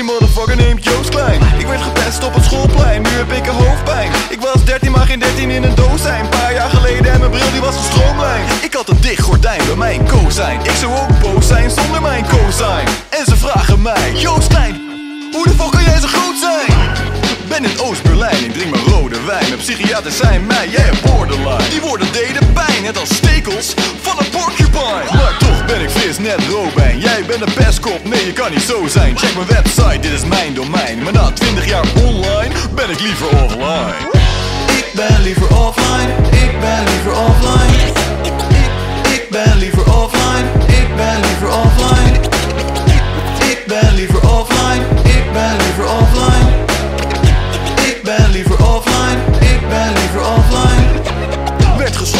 die motherfucker neemt Joost Klein. Ik werd gepest op het schoolplein, nu heb ik een hoofdpijn. Ik was 13 maar geen 13 in een doos zijn Een paar jaar geleden en mijn bril die was stroomlijn. Ik had een dicht gordijn bij mijn kozijn Ik zou ook boos zijn zonder mijn kozijn En ze vragen mij, Joost Klein, hoe de fuck kan jij zo groot zijn? Ben in Oost-Berlijn, ik drink mijn rode wijn. Mijn psychiaters zijn mij, jij hebt borderline. Die woorden deden pijn, net als stekels van een porcupine net Robijn. Jij bent een pestkop, nee je kan niet zo zijn. Check mijn website, dit is mijn domein. Maar na 20 jaar online, ben ik liever offline. Ik ben liever offline, ik ben liever offline.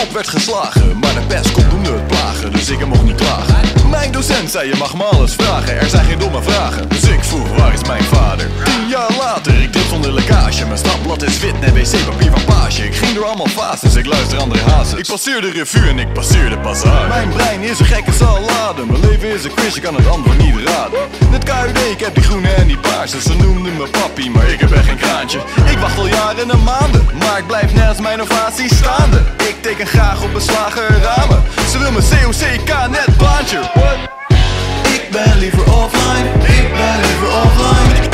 Geschopt, werd geslagen, maar de pestkop noemde het plagen, dus ik hem mocht niet klagen. Mijn docent zei je mag me alles vragen, er zijn geen domme vragen. Dus ik vroeg waar is mijn vader? Tien jaar later, ik drip zonder lekkage, mijn stapblad is wit, net wc-papier van paasje. Ik ging door allemaal fases, ik luister andere hazes. Ik passeer de revue en ik passeer de passage. Mijn brein is een gekke salade, mijn leven is een quiz, je kan het antwoord niet raden. Het KUD, ik heb die groene en die paarse, ze noemden me papi, maar ik heb echt geen kraantje. Als mijn ovatie staande. Ik teken graag op beslagen ramen, ze wil mijn COCK net baantje. What? Ik ben liever offline, ik ben liever offline.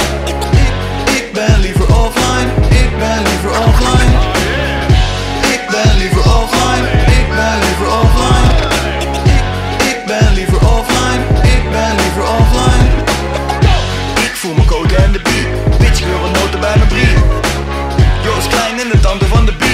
Ik, ben liever offline, ik ben liever offline. Ik ben liever offline, ik ben liever offline. Ik, ben liever offline, ik ben liever offline. Ik voel mijn code en de beat, bitch ik wil wat noten bij mijn brie. Joost Klein in de tanden van de beat,